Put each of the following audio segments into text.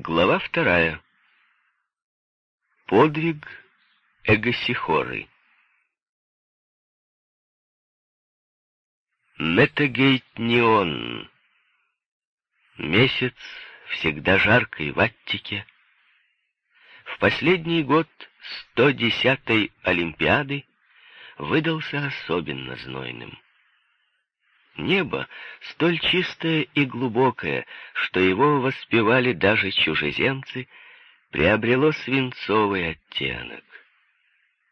Глава вторая. Подвиг Эгосихоры. Метагейтнион. Месяц всегда жаркий в Аттике. В последний год 110-й Олимпиады выдался особенно знойным. Небо столь чистое и глубокое, что его воспевали даже чужеземцы, приобрело свинцовый оттенок.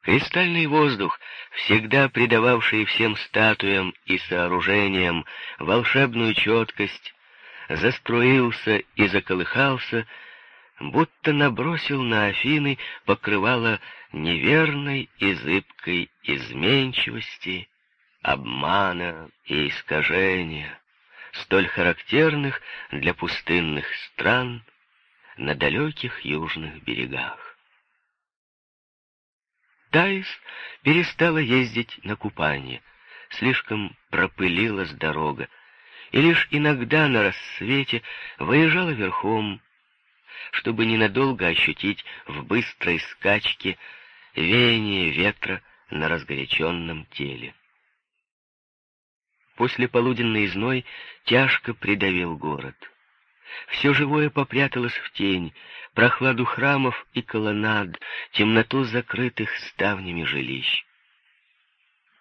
Кристальный воздух, всегда придававший всем статуям и сооружениям волшебную четкость, заструился и заколыхался, будто набросил на Афины покрывало неверной и зыбкой изменчивости, обмана и искажения, столь характерных для пустынных стран на далеких южных берегах. Таис перестала ездить на купание, слишком пропылилась дорога, и лишь иногда на рассвете выезжала верхом, чтобы ненадолго ощутить в быстрой скачке веяние ветра на разгоряченном теле. После полуденный зной тяжко придавил город. Все живое попряталось в тень, прохладу храмов и колоннад, темноту закрытых ставнями жилищ.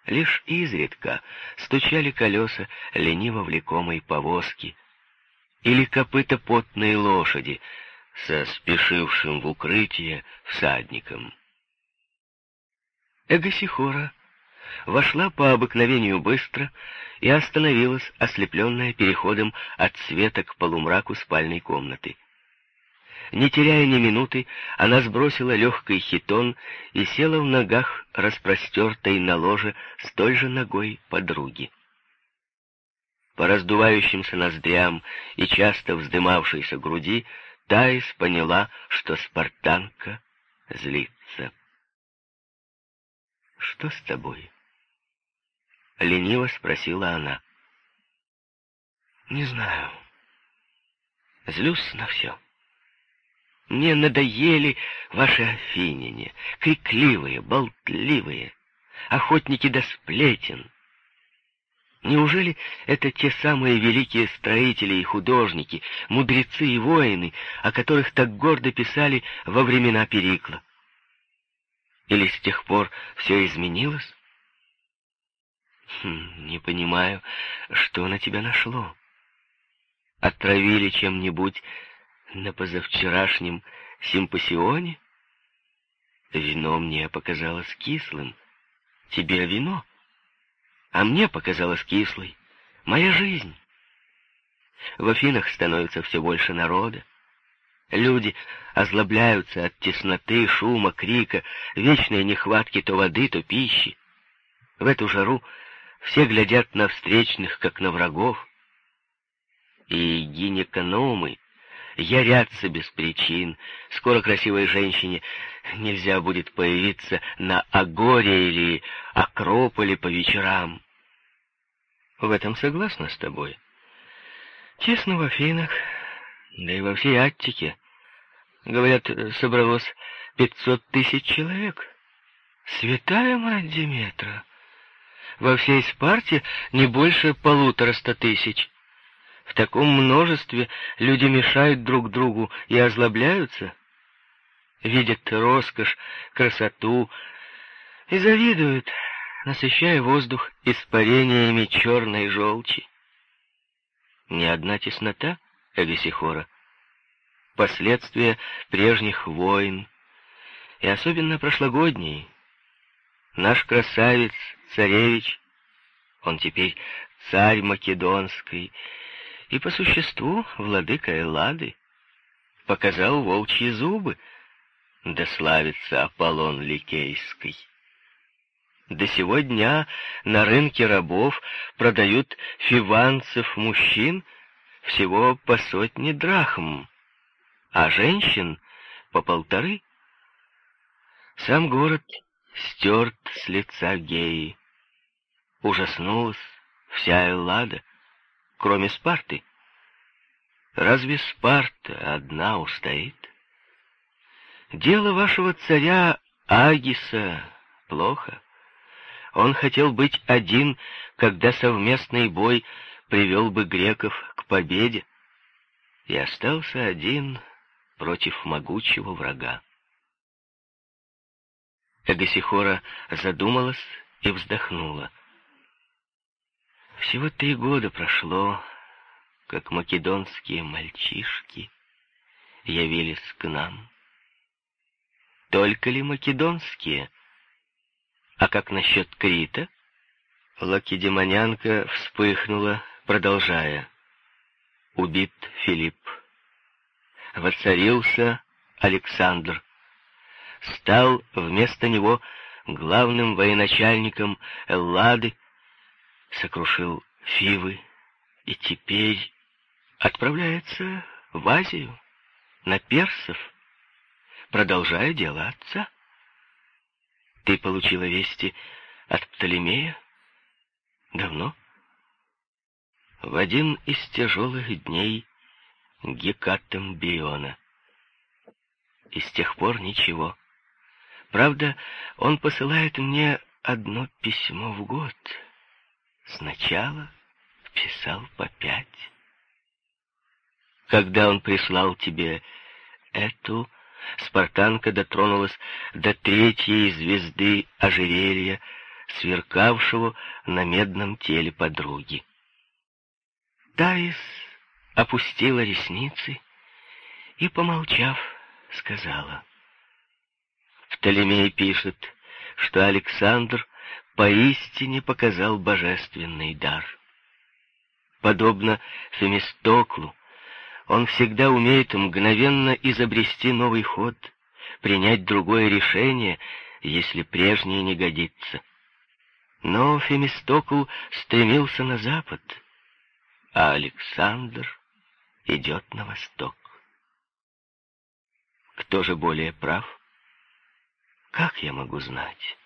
Лишь изредка стучали колеса лениво влекомой повозки или копыта потной лошади со спешившим в укрытие всадником. Эгосихора вошла по обыкновению быстро и остановилась, ослепленная переходом от света к полумраку спальной комнаты. Не теряя ни минуты, она сбросила легкий хитон и села в ногах, распростертой на ложе, с той же ногой подруги. По раздувающимся ноздрям и часто вздымавшейся груди Таис поняла, что спартанка злится. «Что с тобой?» — лениво спросила она. «Не знаю. Злюсь на все. Мне надоели ваши афиняне, крикливые, болтливые, охотники до сплетен. Неужели это те самые великие строители и художники, мудрецы и воины, о которых так гордо писали во времена Перикла? Или с тех пор все изменилось? Хм, не понимаю, что на тебя нашло. Отравили чем-нибудь на позавчерашнем симпосионе? Вино мне показалось кислым. Тебе вино, а мне показалось кислой. Моя жизнь. В Афинах становится все больше народа. Люди озлобляются от тесноты, шума, крика, вечной нехватки то воды, то пищи. В эту жару все глядят на встречных, как на врагов. И гинекономы ярятся без причин. Скоро красивой женщине нельзя будет появиться на Агоре или Акрополе по вечерам. В этом согласна с тобой. Тесно в Афинах, да и во всей Аттике. Говорят, собралось пятьсот тысяч человек. Святая мать Диметра! Во всей Спарте не больше полутораста тысяч. В таком множестве люди мешают друг другу и озлобляются, видят роскошь, красоту и завидуют, насыщая воздух испарениями черной желчи. Ни одна теснота Эгосихора, последствия прежних войн, и особенно прошлогодней. Наш красавец царевич, он теперь царь Македонской, и по существу владыка Эллады, показал волчьи зубы, да славится Аполлон Ликейский. До сего дня на рынке рабов продают фиванцев мужчин всего по сотне драхм, а женщин по полторы. Сам город стерт с лица геи. Ужаснулась вся Эллада, кроме Спарты. Разве Спарта одна устоит? Дело вашего царя Агиса плохо. Он хотел быть один, когда совместный бой привел бы греков к победе, и остался один против могучего врага. Эгосихора задумалась и вздохнула. Всего три года прошло, как македонские мальчишки явились к нам. Только ли македонские? А как насчет Крита? Лакедемонянка вспыхнула, продолжая. Убит Филипп. Воцарился Александр. Стал вместо него главным военачальником Эллады, сокрушил Фивы и теперь отправляется в Азию, на персов, продолжая дело отца. Ты получила вести от Птолемея? Давно? В один из тяжелых дней Гекатом Биона. И с тех пор ничего. Правда, он посылает мне одно письмо в год. Сначала писал по пять. Когда он прислал тебе эту, спартанка дотронулась до третьей звезды ожерелья, сверкавшего на медном теле подруги. Таис опустила ресницы и, помолчав, сказала. Птолемей пишет, что Александр поистине показал божественный дар. Подобно Фемистоклу, он всегда умеет мгновенно изобрести новый ход, принять другое решение, если прежнее не годится. Но Фемистокл стремился на запад, а Александр идет на восток. Кто же более прав? Как я могу знать?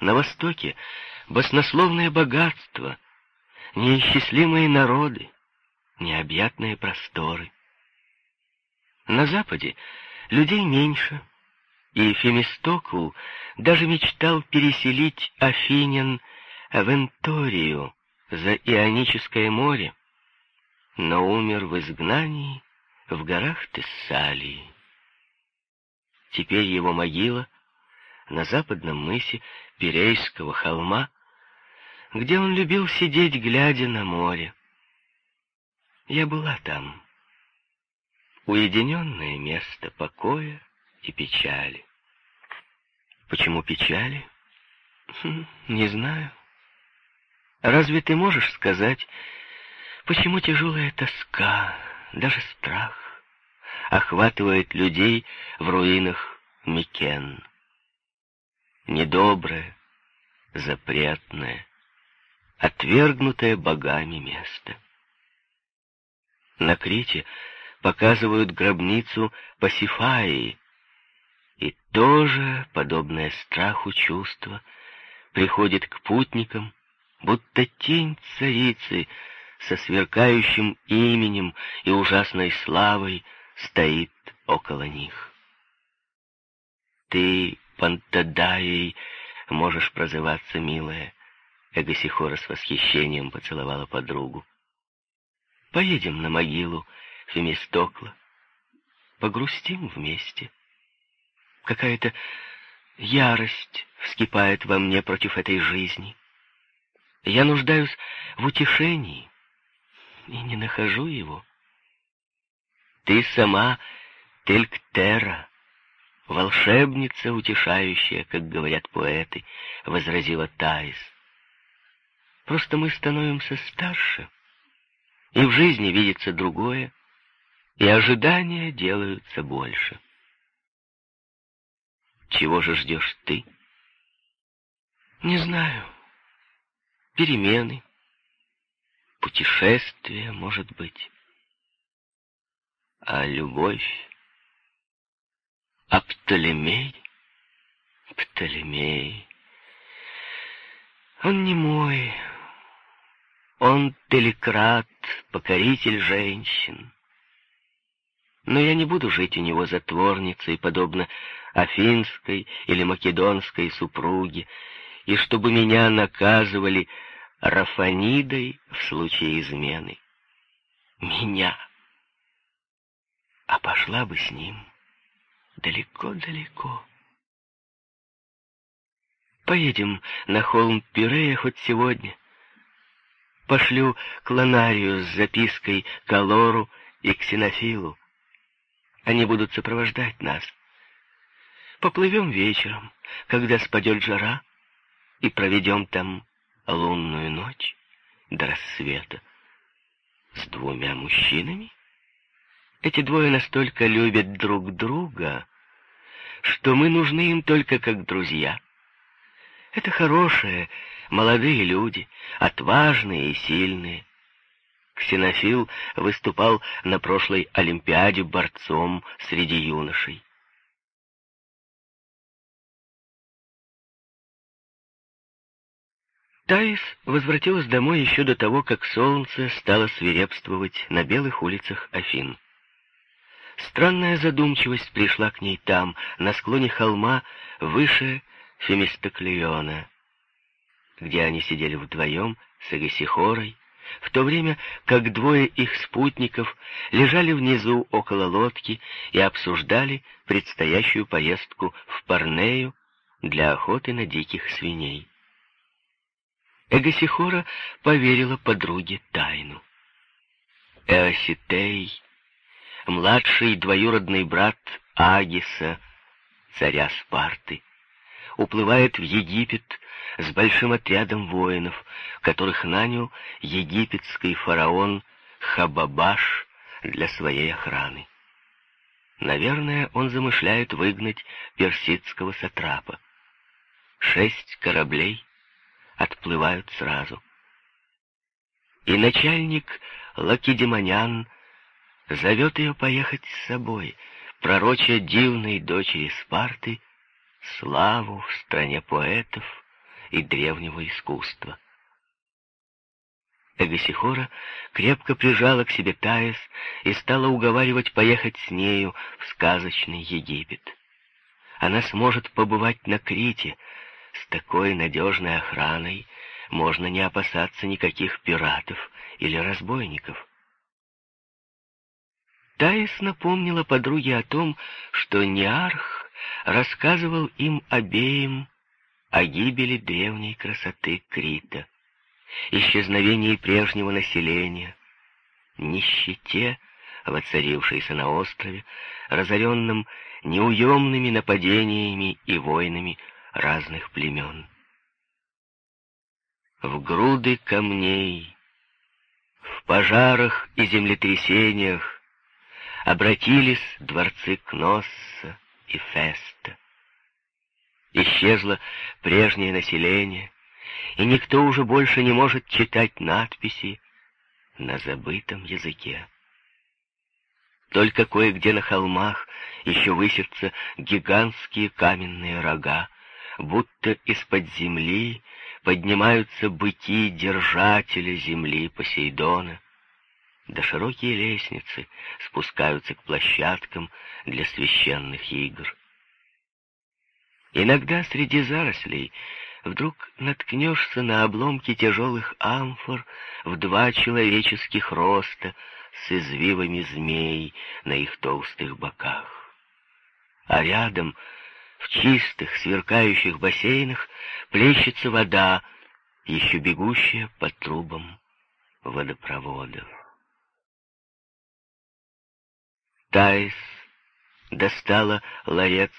На востоке баснословное богатство, неисчислимые народы, необъятные просторы. На западе людей меньше, и Фемистокл даже мечтал переселить Афинян в Энторию за Ионическое море, но умер в изгнании в горах Тессалии. Теперь его могила на западном мысе Пирейского холма, где он любил сидеть, глядя на море. Я была там. Уединенное место покоя и печали. Почему печали? Хм, не знаю. Разве ты можешь сказать, почему тяжелая тоска, даже страх, охватывает людей в руинах Микен? Недоброе, запретное, отвергнутое богами место. На Крите показывают гробницу Пасифаи, и тоже, подобное страху чувство, приходит к путникам, будто тень царицы со сверкающим именем и ужасной славой стоит около них. Ты, Пантадаей, можешь прозываться, милая, Эгосихора с восхищением поцеловала подругу. Поедем на могилу Фемистокла, погрустим вместе. Какая-то ярость вскипает во мне против этой жизни. Я нуждаюсь в утешении и не нахожу его. Ты сама Телктера, волшебница утешающая, как говорят поэты, — возразила Таис. Просто мы становимся старше, и в жизни видится другое, и ожидания делаются больше. Чего же ждешь ты? Не знаю. Перемены, путешествия, может быть. А любовь? А Птолемей? Птолемей. Он не мой, Он телекрат, покоритель женщин. Но я не буду жить у него затворницей, подобно афинской или македонской супруге, и чтобы меня наказывали Рафанидой в случае измены. Меня. А пошла бы с ним далеко-далеко. Поедем на холм Пирея хоть сегодня. Пошлю клонарию с запиской к Алору и Ксенофилу. Они будут сопровождать нас. Поплывем вечером, когда спадет жара, и проведем там лунную ночь до рассвета с двумя мужчинами. Эти двое настолько любят друг друга, что мы нужны им только как друзья. Это хорошие, молодые люди, отважные и сильные. Ксенофил выступал на прошлой Олимпиаде борцом среди юношей. Таис возвратилась домой еще до того, как солнце стало свирепствовать на белых улицах Афин. Странная задумчивость пришла к ней там, на склоне холма, выше Фемистоклеона, где они сидели вдвоем с Агасихорой, в то время как двое их спутников лежали внизу около лодки и обсуждали предстоящую поездку в Парнею для охоты на диких свиней. Эгосихора поверила подруге тайну. Эоситей, младший двоюродный брат Агиса, царя Спарты, уплывает в Египет с большим отрядом воинов, которых нанял египетский фараон Хабабаш для своей охраны. Наверное, он замышляет выгнать персидского сатрапа. Шесть кораблей отплывают сразу. И начальник Лакедемонян зовет ее поехать с собой, пророча дивной дочери Спарты, славу в стране поэтов и древнего искусства. Эгосихора крепко прижала к себе Таис и стала уговаривать поехать с нею в сказочный Египет. Она сможет побывать на Крите, с такой надежной охраной можно не опасаться никаких пиратов или разбойников. Таис напомнила подруге о том, что Ниарх рассказывал им обеим о гибели древней красоты Крита, исчезновении прежнего населения, нищете, воцарившейся на острове, разоренном неуемными нападениями и войнами разных племен. В груды камней, в пожарах и землетрясениях обратились дворцы Кносса и Феста. Исчезло прежнее население, и никто уже больше не может читать надписи на забытом языке. Только кое-где на холмах еще высятся гигантские каменные рога, будто из-под земли поднимаются быки держателя земли Посейдона, да широкие лестницы спускаются к площадкам для священных игр. Иногда среди зарослей вдруг наткнешься на обломки тяжелых амфор в два человеческих роста с извивами змей на их толстых боках. А рядом в чистых, сверкающих бассейнах плещется вода, еще бегущая по трубам водопроводов. Таис достала ларец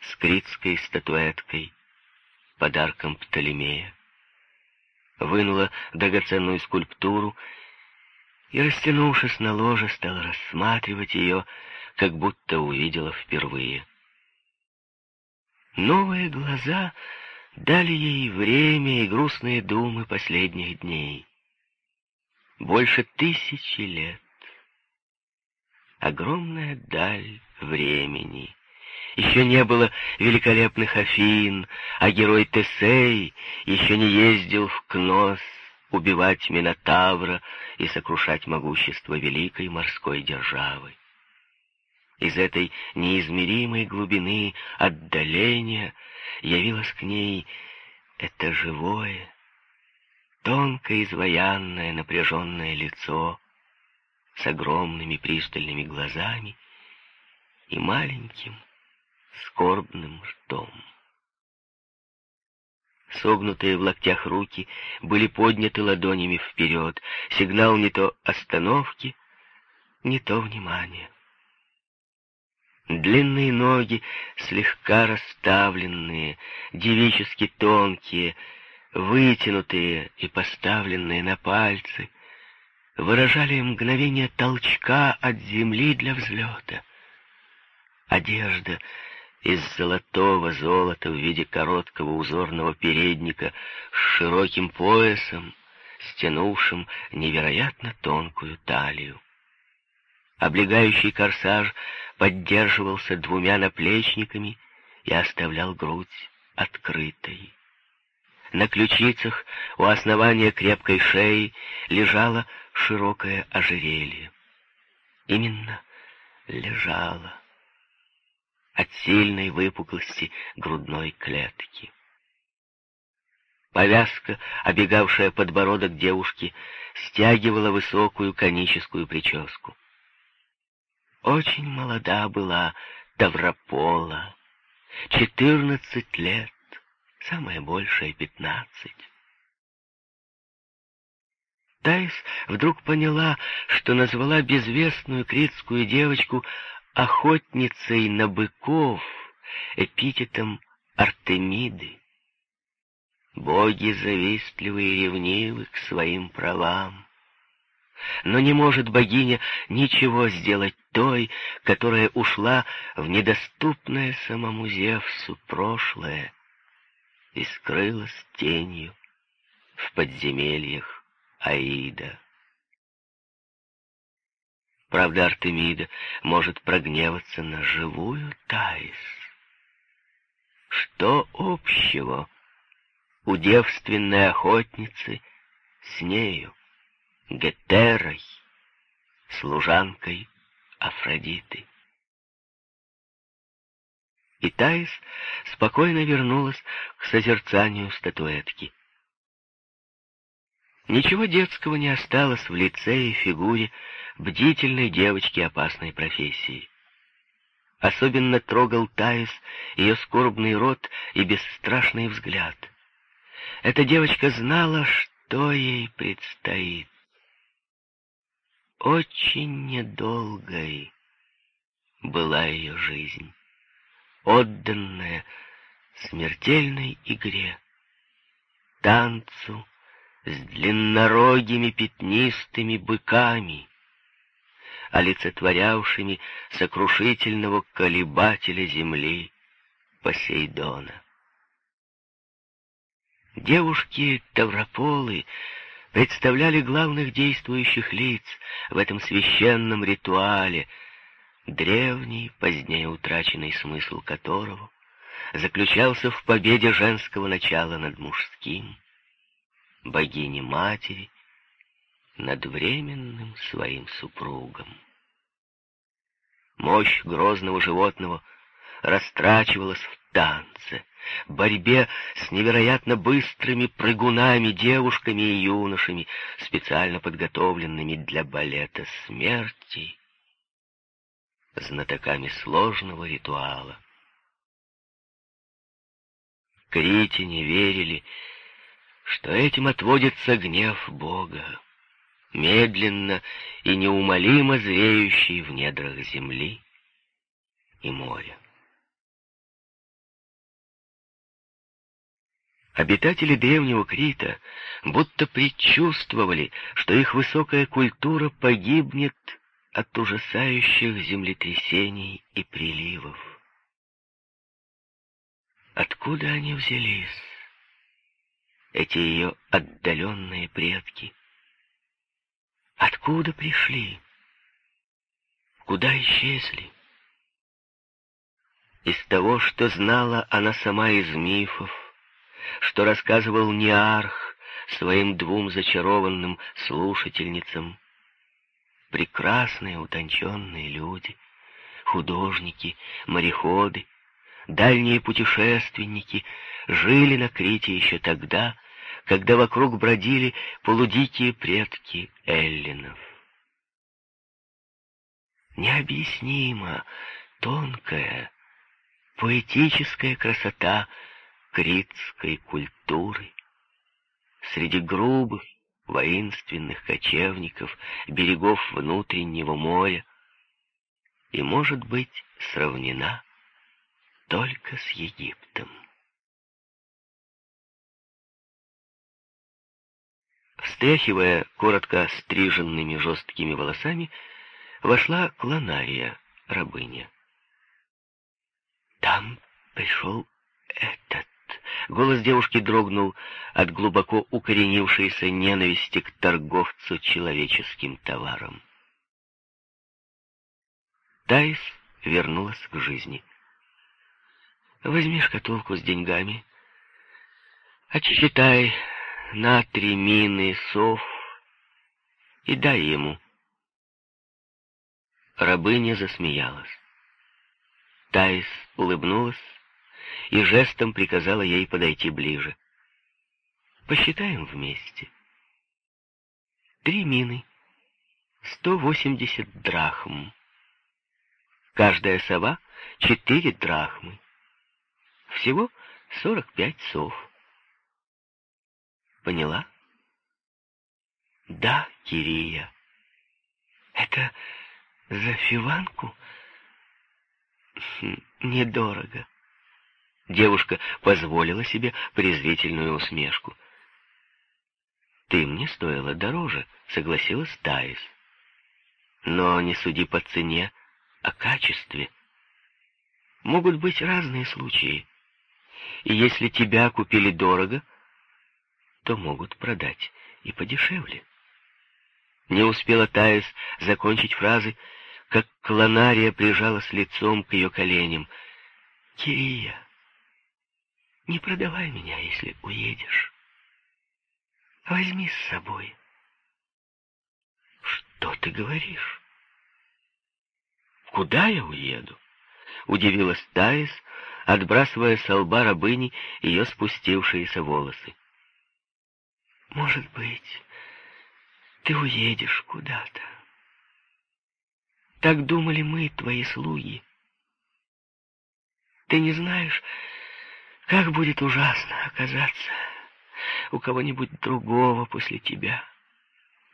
с критской статуэткой, подарком Птолемея, вынула драгоценную скульптуру и, растянувшись на ложе, стала рассматривать ее, как будто увидела впервые. Новые глаза дали ей время и грустные думы последних дней. Больше тысячи лет. Огромная даль времени. Еще не было великолепных Афин, а герой Тесей еще не ездил в Кнос убивать Минотавра и сокрушать могущество великой морской державы. Из этой неизмеримой глубины отдаления явилось к ней это живое, тонко изваянное напряженное лицо с огромными пристальными глазами и маленьким скорбным ртом. Согнутые в локтях руки были подняты ладонями вперед, сигнал не то остановки, не то внимания. Длинные ноги, слегка расставленные, девически тонкие, вытянутые и поставленные на пальцы, выражали мгновение толчка от земли для взлета. Одежда из золотого золота в виде короткого узорного передника с широким поясом, стянувшим невероятно тонкую талию. Облегающий корсаж поддерживался двумя наплечниками и оставлял грудь открытой. На ключицах у основания крепкой шеи лежало широкое ожерелье. Именно лежало от сильной выпуклости грудной клетки. Повязка, обегавшая подбородок девушки, стягивала высокую коническую прическу. Очень молода была Тавропола. Четырнадцать лет, самое большее пятнадцать. Тайс вдруг поняла, что назвала безвестную критскую девочку охотницей на быков эпитетом Артемиды. Боги завистливы и ревнивы к своим правам. Но не может богиня ничего сделать той, которая ушла в недоступное самому Зевсу прошлое и скрылась тенью в подземельях Аида. Правда, Артемида может прогневаться на живую Таис. Что общего у девственной охотницы с нею? Гетерой, служанкой Афродиты. И Таис спокойно вернулась к созерцанию статуэтки. Ничего детского не осталось в лице и фигуре бдительной девочки опасной профессии. Особенно трогал Таис ее скорбный рот и бесстрашный взгляд. Эта девочка знала, что ей предстоит очень недолгой была ее жизнь, отданная смертельной игре, танцу с длиннорогими пятнистыми быками, олицетворявшими сокрушительного колебателя земли Посейдона. Девушки Таврополы представляли главных действующих лиц в этом священном ритуале, древний, позднее утраченный смысл которого заключался в победе женского начала над мужским, богини-матери над временным своим супругом. Мощь грозного животного растрачивалась в танце, борьбе с невероятно быстрыми прыгунами, девушками и юношами, специально подготовленными для балета смерти, знатоками сложного ритуала. Критяне верили, что этим отводится гнев Бога, медленно и неумолимо зреющий в недрах земли и моря. Обитатели древнего Крита будто предчувствовали, что их высокая культура погибнет от ужасающих землетрясений и приливов. Откуда они взялись, эти ее отдаленные предки? Откуда пришли? Куда исчезли? Из того, что знала она сама из мифов, что рассказывал Неарх, своим двум зачарованным слушательницам. Прекрасные, утонченные люди, художники, мореходы, дальние путешественники жили на Крите еще тогда, когда вокруг бродили полудикие предки эллинов. Необъяснимо тонкая, поэтическая красота критской культуры среди грубых, воинственных кочевников берегов внутреннего моря и, может быть, сравнена только с Египтом. Встряхивая коротко стриженными жесткими волосами, вошла Клонария, рабыня. «Там пришел этот...» Голос девушки дрогнул от глубоко укоренившейся ненависти к торговцу человеческим товаром. Тайс вернулась к жизни. «Возьми шкатулку с деньгами, отсчитай на три мины сов и дай ему». Рабыня засмеялась. Таис улыбнулась и жестом приказала ей подойти ближе. «Посчитаем вместе. Три мины, сто восемьдесят драхм. Каждая сова — четыре драхмы. Всего сорок пять сов. Поняла? Да, Кирия. Это за фиванку? Хм, недорого. Девушка позволила себе презрительную усмешку. «Ты мне стоила дороже», — согласилась Таис. «Но не суди по цене, а качестве. Могут быть разные случаи. И если тебя купили дорого, то могут продать и подешевле». Не успела Таис закончить фразы, как Клонария прижалась лицом к ее коленям. «Кирия, не продавай меня, если уедешь. Возьми с собой». «Что ты говоришь?» «Куда я уеду?» — удивилась Таис, отбрасывая с лба рабыни ее спустившиеся волосы. «Может быть, ты уедешь куда-то?» Так думали мы, твои слуги. Ты не знаешь, как будет ужасно оказаться у кого-нибудь другого после тебя,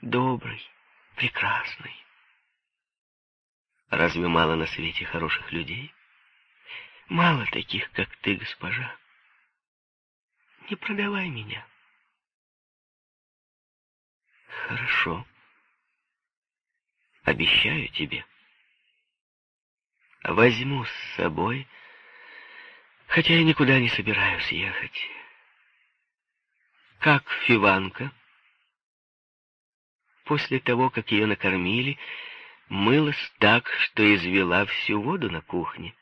добрый, прекрасный. Разве мало на свете хороших людей? Мало таких, как ты, госпожа. Не продавай меня. Хорошо. Обещаю тебе возьму с собой, хотя я никуда не собираюсь ехать. Как Фиванка, после того, как ее накормили, мылась так, что извела всю воду на кухне.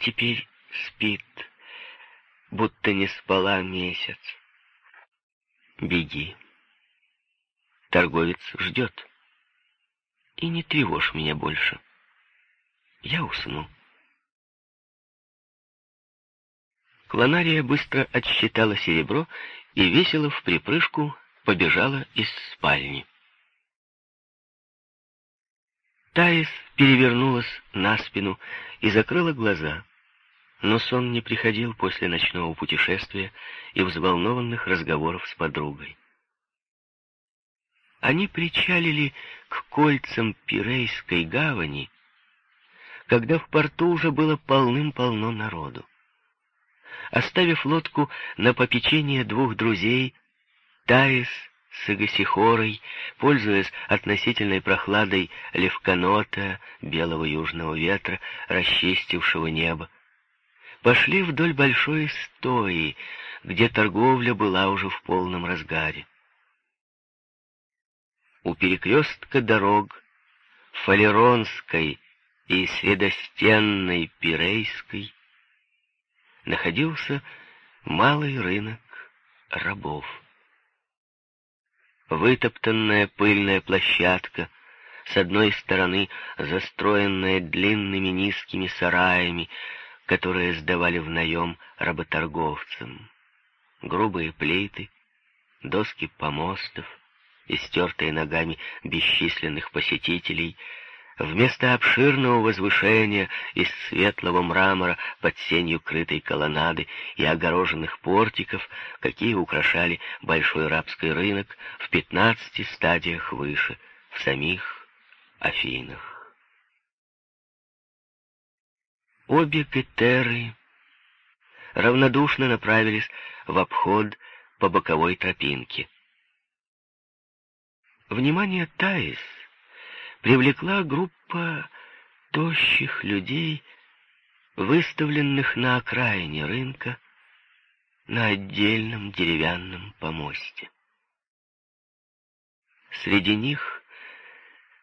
Теперь спит, будто не спала месяц. Беги. Торговец ждет. И не тревожь меня больше я усну. Клонария быстро отсчитала серебро и весело в припрыжку побежала из спальни. Таис перевернулась на спину и закрыла глаза, но сон не приходил после ночного путешествия и взволнованных разговоров с подругой. Они причалили к кольцам Пирейской гавани, когда в порту уже было полным-полно народу. Оставив лодку на попечение двух друзей, Таис с Игосихорой, пользуясь относительной прохладой левканота, белого южного ветра, расчистившего небо, пошли вдоль большой стои, где торговля была уже в полном разгаре. У перекрестка дорог Фалеронской и средостенной Пирейской находился малый рынок рабов. Вытоптанная пыльная площадка, с одной стороны застроенная длинными низкими сараями, которые сдавали в наем работорговцам. Грубые плиты, доски помостов, истертые ногами бесчисленных посетителей — Вместо обширного возвышения из светлого мрамора под сенью крытой колоннады и огороженных портиков, какие украшали большой рабский рынок в пятнадцати стадиях выше, в самих Афинах. Обе Гетеры равнодушно направились в обход по боковой тропинке. Внимание Таис — привлекла группа тощих людей, выставленных на окраине рынка на отдельном деревянном помосте. Среди них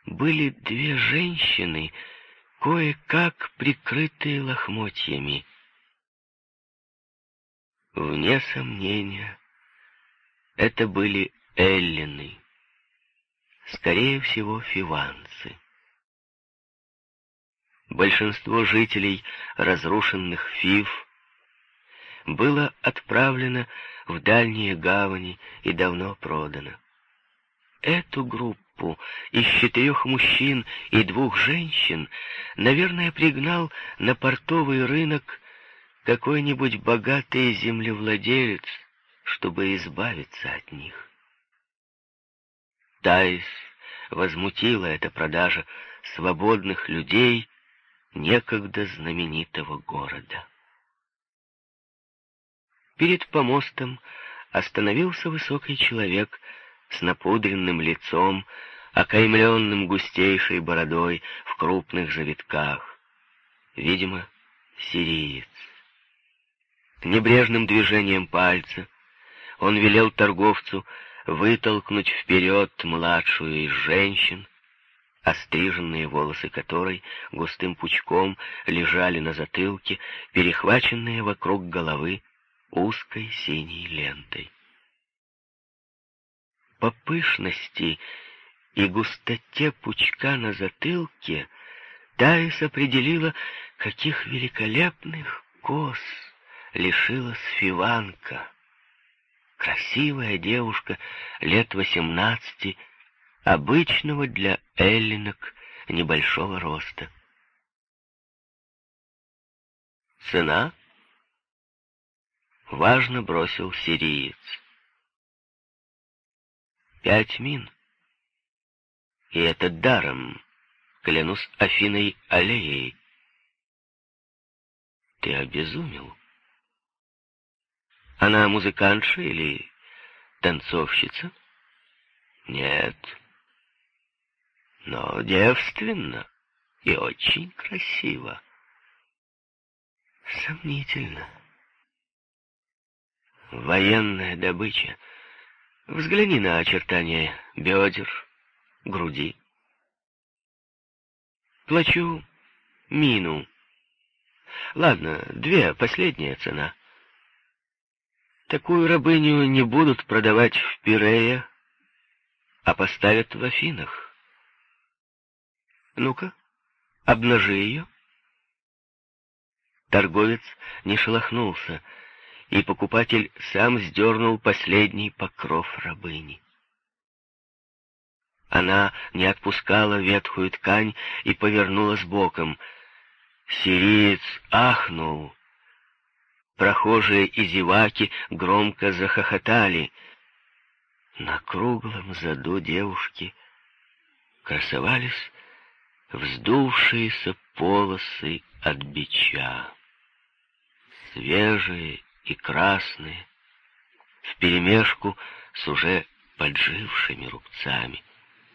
были две женщины, кое-как прикрытые лохмотьями. Вне сомнения, это были эллины скорее всего, фиванцы. Большинство жителей разрушенных Фив было отправлено в дальние гавани и давно продано. Эту группу из четырех мужчин и двух женщин, наверное, пригнал на портовый рынок какой-нибудь богатый землевладелец, чтобы избавиться от них. Таис возмутила эта продажа свободных людей некогда знаменитого города. Перед помостом остановился высокий человек с напудренным лицом, окаймленным густейшей бородой в крупных завитках. Видимо, сириец. Небрежным движением пальца он велел торговцу вытолкнуть вперед младшую из женщин, остриженные волосы которой густым пучком лежали на затылке, перехваченные вокруг головы узкой синей лентой. По пышности и густоте пучка на затылке Таис определила, каких великолепных кос лишилась Фиванка красивая девушка лет восемнадцати, обычного для эллинок небольшого роста. Цена? Важно бросил сириец. Пять мин. И это даром, клянусь Афиной Аллеей. Ты обезумел? Она музыкантша или танцовщица? Нет. Но девственно и очень красиво. Сомнительно. Военная добыча. Взгляни на очертания бедер, груди. Плачу мину. Ладно, две, последняя цена — Такую рабыню не будут продавать в Пирее, а поставят в Афинах. Ну-ка, обнажи ее. Торговец не шелохнулся, и покупатель сам сдернул последний покров рабыни. Она не отпускала ветхую ткань и повернулась боком. Сириец ахнул — Прохожие и зеваки громко захохотали. На круглом заду девушки красовались вздувшиеся полосы от бича. Свежие и красные, вперемешку с уже поджившими рубцами —